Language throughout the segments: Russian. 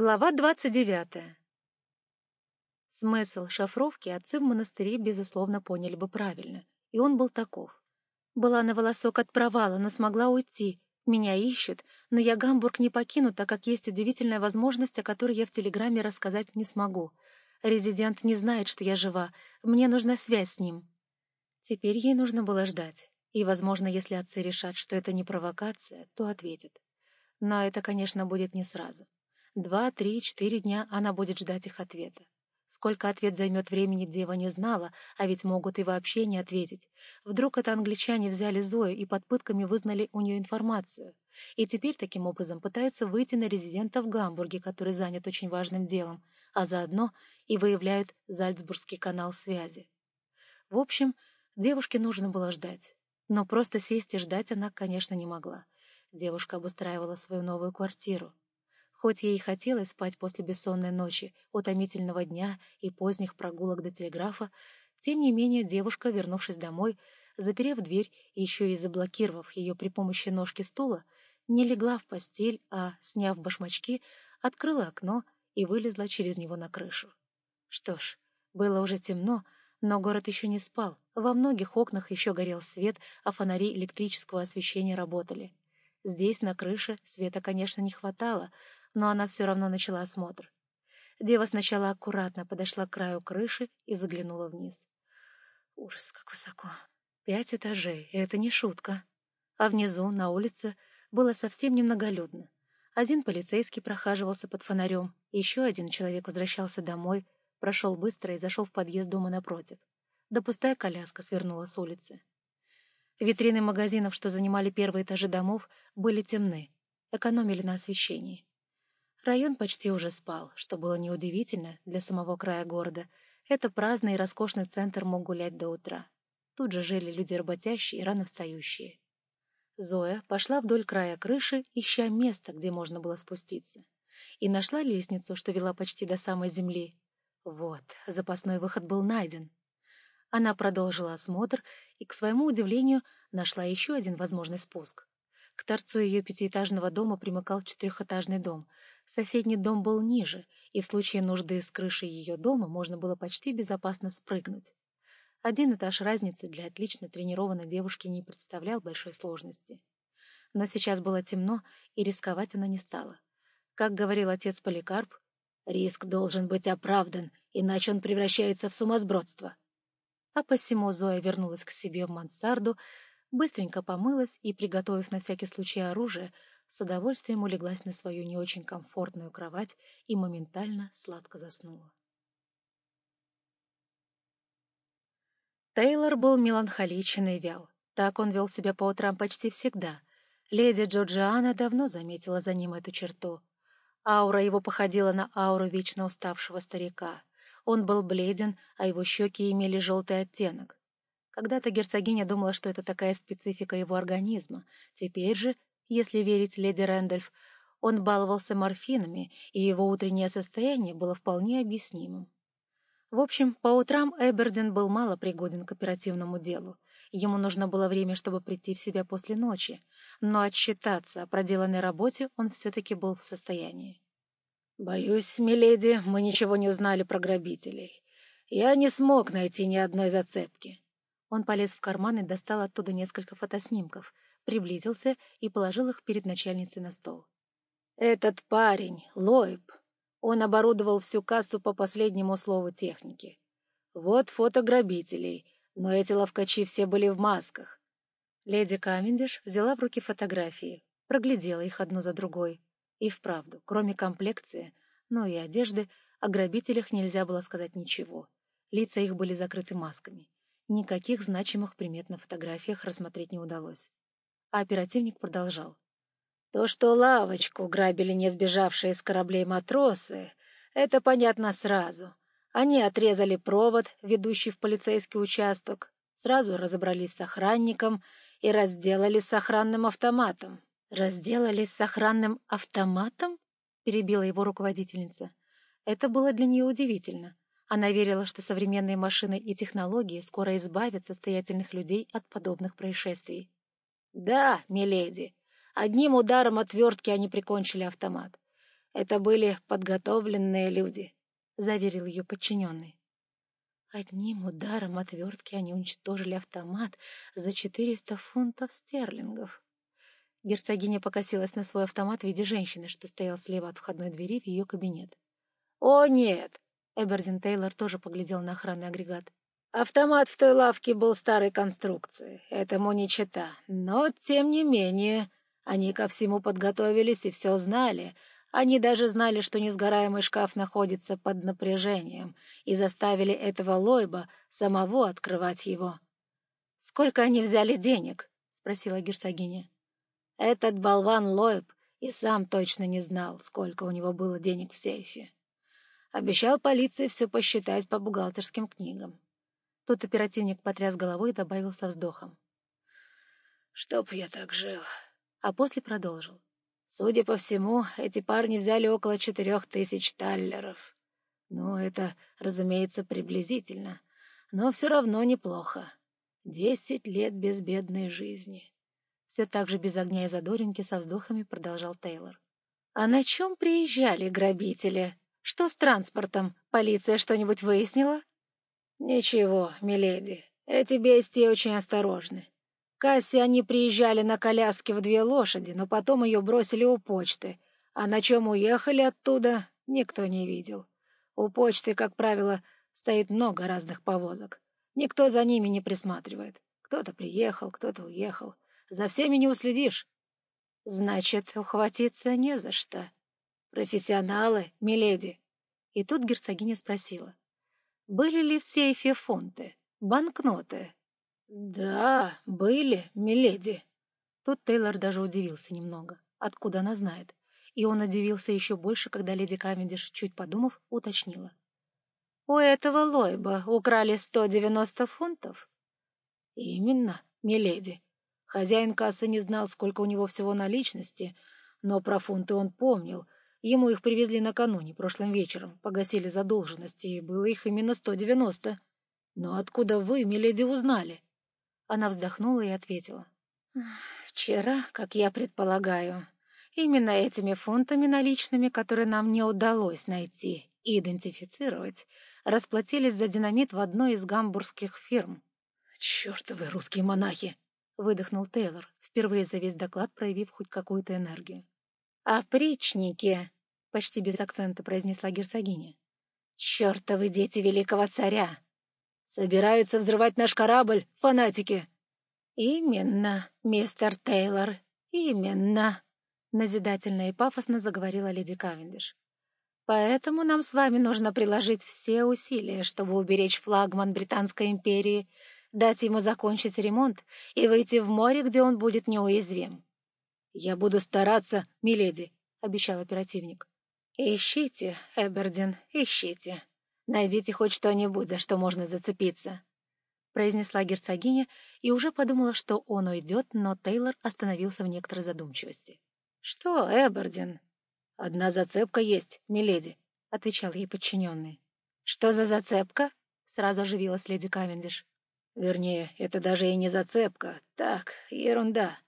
Глава двадцать девятая. Смысл шифровки отцы в монастыре, безусловно, поняли бы правильно, и он был таков. Была на волосок от провала, но смогла уйти. Меня ищут, но я Гамбург не покину, так как есть удивительная возможность, о которой я в Телеграме рассказать не смогу. Резидент не знает, что я жива, мне нужна связь с ним. Теперь ей нужно было ждать, и, возможно, если отцы решат, что это не провокация, то ответят. Но это, конечно, будет не сразу. Два, три, четыре дня она будет ждать их ответа. Сколько ответ займет времени, дева не знала, а ведь могут и вообще не ответить. Вдруг это англичане взяли Зою и под пытками вызнали у нее информацию. И теперь таким образом пытаются выйти на резидента в Гамбурге, который занят очень важным делом, а заодно и выявляют Зальцбургский канал связи. В общем, девушке нужно было ждать. Но просто сесть и ждать она, конечно, не могла. Девушка обустраивала свою новую квартиру. Хоть ей и хотелось спать после бессонной ночи, утомительного дня и поздних прогулок до телеграфа, тем не менее девушка, вернувшись домой, заперев дверь еще и заблокировав ее при помощи ножки стула, не легла в постель, а, сняв башмачки, открыла окно и вылезла через него на крышу. Что ж, было уже темно, но город еще не спал, во многих окнах еще горел свет, а фонари электрического освещения работали. Здесь, на крыше, света, конечно, не хватало, но она все равно начала осмотр. Дева сначала аккуратно подошла к краю крыши и заглянула вниз. Ужас, как высоко. Пять этажей, это не шутка. А внизу, на улице, было совсем немноголюдно. Один полицейский прохаживался под фонарем, еще один человек возвращался домой, прошел быстро и зашел в подъезд дома напротив. Да пустая коляска свернула с улицы. Витрины магазинов, что занимали первые этажи домов, были темны, экономили на освещении. Район почти уже спал, что было неудивительно для самого края города. Это праздный и роскошный центр мог гулять до утра. Тут же жили люди работящие и рано встающие. Зоя пошла вдоль края крыши, ища место, где можно было спуститься. И нашла лестницу, что вела почти до самой земли. Вот, запасной выход был найден. Она продолжила осмотр и, к своему удивлению, нашла еще один возможный спуск. К торцу ее пятиэтажного дома примыкал четырехэтажный дом, Соседний дом был ниже, и в случае нужды с крыши ее дома можно было почти безопасно спрыгнуть. Один этаж разницы для отлично тренированной девушки не представлял большой сложности. Но сейчас было темно, и рисковать она не стала. Как говорил отец Поликарп, риск должен быть оправдан, иначе он превращается в сумасбродство. А посему Зоя вернулась к себе в мансарду, быстренько помылась и, приготовив на всякий случай оружие, с удовольствием улеглась на свою не очень комфортную кровать и моментально сладко заснула. Тейлор был меланхоличен и вял. Так он вел себя по утрам почти всегда. Леди Джорджиана давно заметила за ним эту черту. Аура его походила на ауру вечно уставшего старика. Он был бледен, а его щеки имели желтый оттенок. Когда-то герцогиня думала, что это такая специфика его организма. Теперь же если верить леди Рэндольф, он баловался морфинами, и его утреннее состояние было вполне объяснимым. В общем, по утрам Эбердин был мало пригоден к оперативному делу. Ему нужно было время, чтобы прийти в себя после ночи, но отчитаться о проделанной работе он все-таки был в состоянии. «Боюсь, миледи, мы ничего не узнали про грабителей. Я не смог найти ни одной зацепки». Он полез в карман и достал оттуда несколько фотоснимков — приблизился и положил их перед начальницей на стол. «Этот парень, Лойб, он оборудовал всю кассу по последнему слову техники. Вот фото грабителей, но эти ловкачи все были в масках». Леди Камендиш взяла в руки фотографии, проглядела их одну за другой. И вправду, кроме комплекции, ну и одежды, о грабителях нельзя было сказать ничего. Лица их были закрыты масками. Никаких значимых примет на фотографиях рассмотреть не удалось. А оперативник продолжал. То, что лавочку грабили не сбежавшие с кораблей матросы, это понятно сразу. Они отрезали провод, ведущий в полицейский участок, сразу разобрались с охранником и разделались с охранным автоматом. «Разделались с охранным автоматом?» — перебила его руководительница. Это было для нее удивительно. Она верила, что современные машины и технологии скоро избавят состоятельных людей от подобных происшествий. Да, миледи, одним ударом отвертки они прикончили автомат. Это были подготовленные люди, — заверил ее подчиненный. Одним ударом отвертки они уничтожили автомат за четыреста фунтов стерлингов. Герцогиня покосилась на свой автомат в виде женщины, что стоял слева от входной двери в ее кабинет. «О, нет!» — Эбердин Тейлор тоже поглядел на охранный агрегат. «Автомат в той лавке был старой конструкции, этому не чета. Но, тем не менее, они ко всему подготовились и все знали, они даже знали, что несгораемый шкаф находится под напряжением, и заставили этого Лойба самого открывать его. — Сколько они взяли денег? — спросила герцогиня. Этот болван Лойб и сам точно не знал, сколько у него было денег в сейфе. Обещал полиции все посчитать по бухгалтерским книгам. Тут оперативник потряс головой и добавил со вздохом. — Чтоб я так жил. А после продолжил. Судя по всему, эти парни взяли около четырех тысяч таллеров. Ну, это, разумеется, приблизительно, но все равно неплохо. Десять лет безбедной жизни. Все так же без огня и задоринки со вздохами продолжал Тейлор. А на чем приезжали грабители? Что с транспортом? Полиция что-нибудь выяснила? Ничего, миледи, эти бестии очень осторожны. Касси они приезжали на коляске в две лошади, но потом ее бросили у почты, а на чем уехали оттуда, никто не видел. У почты, как правило, стоит много разных повозок. Никто за ними не присматривает. Кто-то приехал, кто-то уехал. За всеми не уследишь. Значит, ухватиться не за что. Профессионалы, миледи. И тут герцогиня спросила. Были ли в сейфе фунты, банкноты? «Да, были, миледи». Тут Тейлор даже удивился немного. Откуда она знает? И он удивился еще больше, когда леди Кавендиш, чуть подумав, уточнила. «У этого Лойба украли сто девяносто фунтов?» «Именно, миледи. Хозяин кассы не знал, сколько у него всего наличности, но про фунты он помнил. Ему их привезли накануне, прошлым вечером, погасили задолженности, и было их именно сто девяносто. Но откуда вы, миледи, узнали?» Она вздохнула и ответила. «Вчера, как я предполагаю, именно этими фунтами наличными, которые нам не удалось найти и идентифицировать, расплатились за динамит в одной из гамбургских фирм». «Чертовы русские монахи!» — выдохнул Тейлор, впервые за весь доклад проявив хоть какую-то энергию. «Опричники!» — почти без акцента произнесла герцогиня. «Чертовы дети великого царя! Собираются взрывать наш корабль, фанатики!» «Именно, мистер Тейлор, именно!» Назидательно и пафосно заговорила леди Кавендиш. «Поэтому нам с вами нужно приложить все усилия, чтобы уберечь флагман Британской империи, дать ему закончить ремонт и выйти в море, где он будет неуязвим». «Я буду стараться, миледи», — обещал оперативник. «Ищите, Эбердин, ищите», Найдите хоть что-нибудь, за что можно зацепиться», — произнесла герцогиня и уже подумала, что он уйдет, но Тейлор остановился в некоторой задумчивости. «Что, Эбердин?» «Одна зацепка есть, миледи», — отвечал ей подчиненный. «Что за зацепка?» — сразу оживилась леди Кавендиш. «Вернее, это даже и не зацепка. Так, ерунда».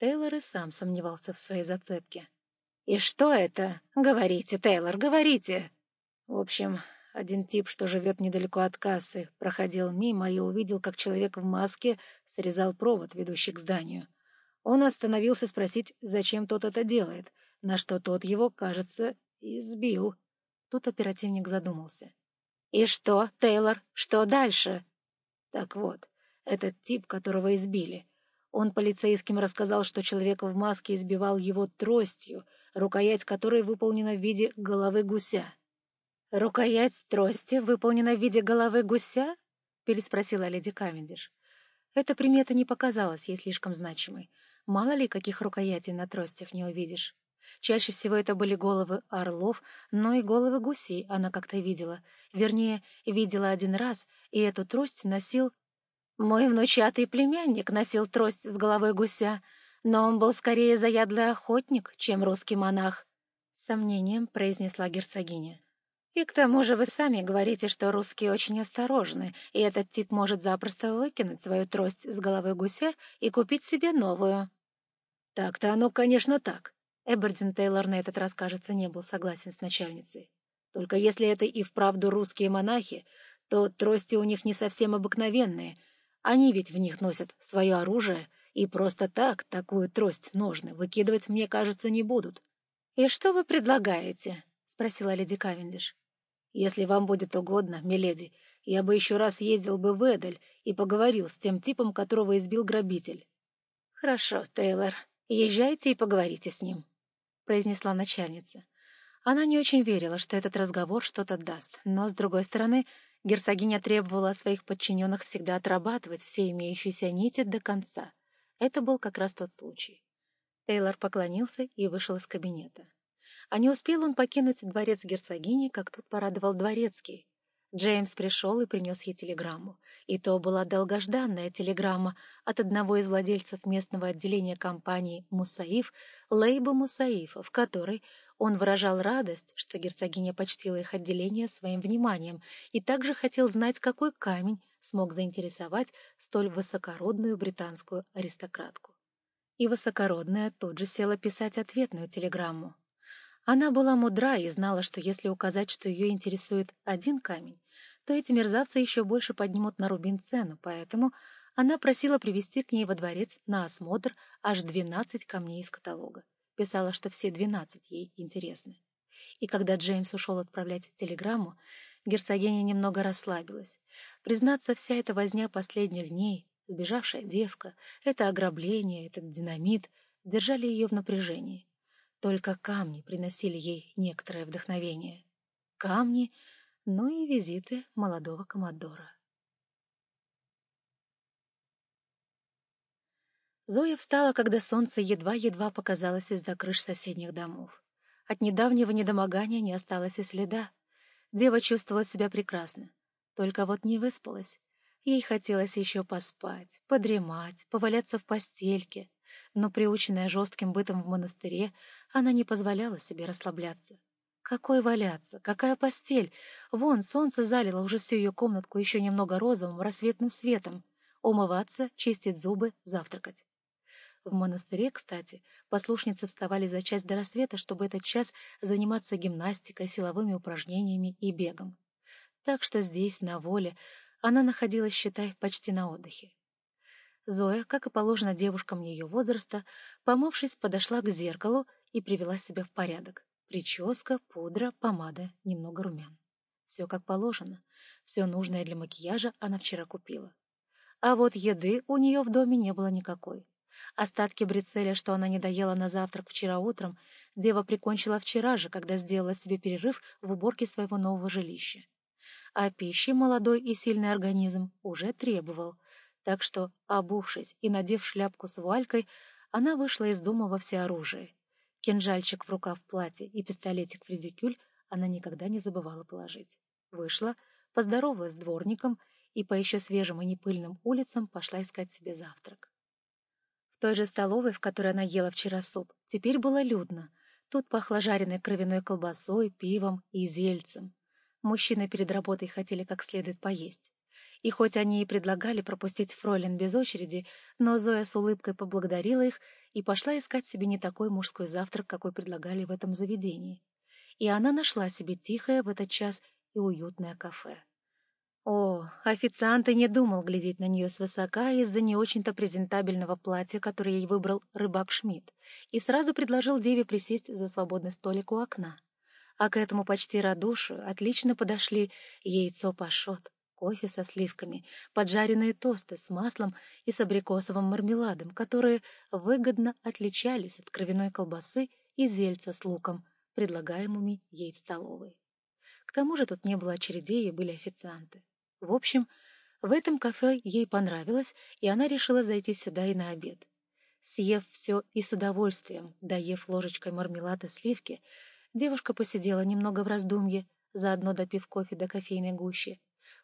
Тейлор и сам сомневался в своей зацепке. «И что это? Говорите, Тейлор, говорите!» «В общем, один тип, что живет недалеко от кассы, проходил мимо и увидел, как человек в маске срезал провод, ведущий к зданию. Он остановился спросить, зачем тот это делает, на что тот его, кажется, избил. Тут оперативник задумался. «И что, Тейлор, что дальше?» Так вот, этот тип, которого избили. Он полицейским рассказал, что человек в маске избивал его тростью, рукоять которой выполнена в виде головы гуся. «Рукоять трости выполнена в виде головы гуся?» — переспросила леди Кавендиш. Эта примета не показалась ей слишком значимой. Мало ли, каких рукоятей на тростях не увидишь. Чаще всего это были головы орлов, но и головы гусей она как-то видела. Вернее, видела один раз, и эту трость носил... Мой внучатый племянник носил трость с головой гуся, но он был скорее заядлый охотник, чем русский монах. Сомнением произнесла герцогиня. И к тому же вы сами говорите, что русские очень осторожны, и этот тип может запросто выкинуть свою трость с головы гуся и купить себе новую. Так-то оно, конечно, так, Эбердин Тейлор на этот раз, кажется, не был согласен с начальницей. Только если это и вправду русские монахи, то трости у них не совсем обыкновенные. Они ведь в них носят свое оружие, и просто так такую трость ножны выкидывать, мне кажется, не будут. — И что вы предлагаете? — спросила леди Кавендиш. — Если вам будет угодно, миледи, я бы еще раз ездил бы в Эдель и поговорил с тем типом, которого избил грабитель. — Хорошо, Тейлор, езжайте и поговорите с ним, — произнесла начальница. Она не очень верила, что этот разговор что-то даст, но, с другой стороны, герцогиня требовала от своих подчиненных всегда отрабатывать все имеющиеся нити до конца. Это был как раз тот случай. Тейлор поклонился и вышел из кабинета. А не успел он покинуть дворец герцогини, как тут порадовал дворецкий. Джеймс пришел и принес ей телеграмму. И то была долгожданная телеграмма от одного из владельцев местного отделения компании «Мусаиф» Лейба Мусаифа, в которой он выражал радость, что герцогиня почтила их отделение своим вниманием и также хотел знать, какой камень смог заинтересовать столь высокородную британскую аристократку. И высокородная тут же села писать ответную телеграмму. Она была мудра и знала, что если указать, что ее интересует один камень, то эти мерзавцы еще больше поднимут на рубин цену, поэтому она просила привести к ней во дворец на осмотр аж двенадцать камней из каталога. Писала, что все двенадцать ей интересны. И когда Джеймс ушел отправлять телеграмму, герцогиня немного расслабилась. Признаться, вся эта возня последних дней, сбежавшая девка, это ограбление, этот динамит, держали ее в напряжении. Только камни приносили ей некоторое вдохновение. Камни, ну и визиты молодого коммодора. Зоя встала, когда солнце едва-едва показалось из-за крыш соседних домов. От недавнего недомогания не осталось и следа. Дева чувствовала себя прекрасно, только вот не выспалась. Ей хотелось еще поспать, подремать, поваляться в постельке, но, приученная жестким бытом в монастыре, она не позволяла себе расслабляться. Какой валяться? Какая постель? Вон, солнце залило уже всю ее комнатку еще немного розовым, рассветным светом. Умываться, чистить зубы, завтракать. В монастыре, кстати, послушницы вставали за час до рассвета, чтобы этот час заниматься гимнастикой, силовыми упражнениями и бегом. Так что здесь, на воле, она находилась, считай, почти на отдыхе. Зоя, как и положено девушкам ее возраста, помывшись, подошла к зеркалу и привела себя в порядок. Прическа, пудра, помада, немного румян. Все как положено. Все нужное для макияжа она вчера купила. А вот еды у нее в доме не было никакой. Остатки брицеля, что она не доела на завтрак вчера утром, дева прикончила вчера же, когда сделала себе перерыв в уборке своего нового жилища. А пищи молодой и сильный организм уже требовал, так что, обувшись и надев шляпку с вуалькой, она вышла из дома во всеоружие. Кинжальчик в рукав платья и пистолетик в редикюль она никогда не забывала положить. Вышла, поздоровалась с дворником и по еще свежим и непыльным улицам пошла искать себе завтрак. Той же столовой, в которой она ела вчера суп, теперь было людно. Тут пахло жареной кровяной колбасой, пивом и зельцем. Мужчины перед работой хотели как следует поесть. И хоть они и предлагали пропустить фройлен без очереди, но Зоя с улыбкой поблагодарила их и пошла искать себе не такой мужской завтрак, какой предлагали в этом заведении. И она нашла себе тихое в этот час и уютное кафе. О, официант и не думал глядеть на нее свысока из-за не очень-то презентабельного платья, которое ей выбрал рыбак Шмидт, и сразу предложил Деве присесть за свободный столик у окна. А к этому почти радушию отлично подошли яйцо пашот, кофе со сливками, поджаренные тосты с маслом и с абрикосовым мармеладом, которые выгодно отличались от кровяной колбасы и зельца с луком, предлагаемыми ей в столовой. К тому же тут не было очередей и были официанты. В общем, в этом кафе ей понравилось, и она решила зайти сюда и на обед. Съев все и с удовольствием, доев ложечкой мармелада сливки, девушка посидела немного в раздумье, заодно допив кофе до кофейной гущи.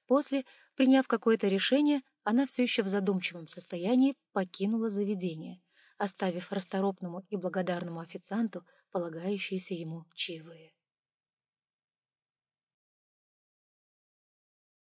После, приняв какое-то решение, она все еще в задумчивом состоянии покинула заведение, оставив расторопному и благодарному официанту полагающиеся ему чаевые.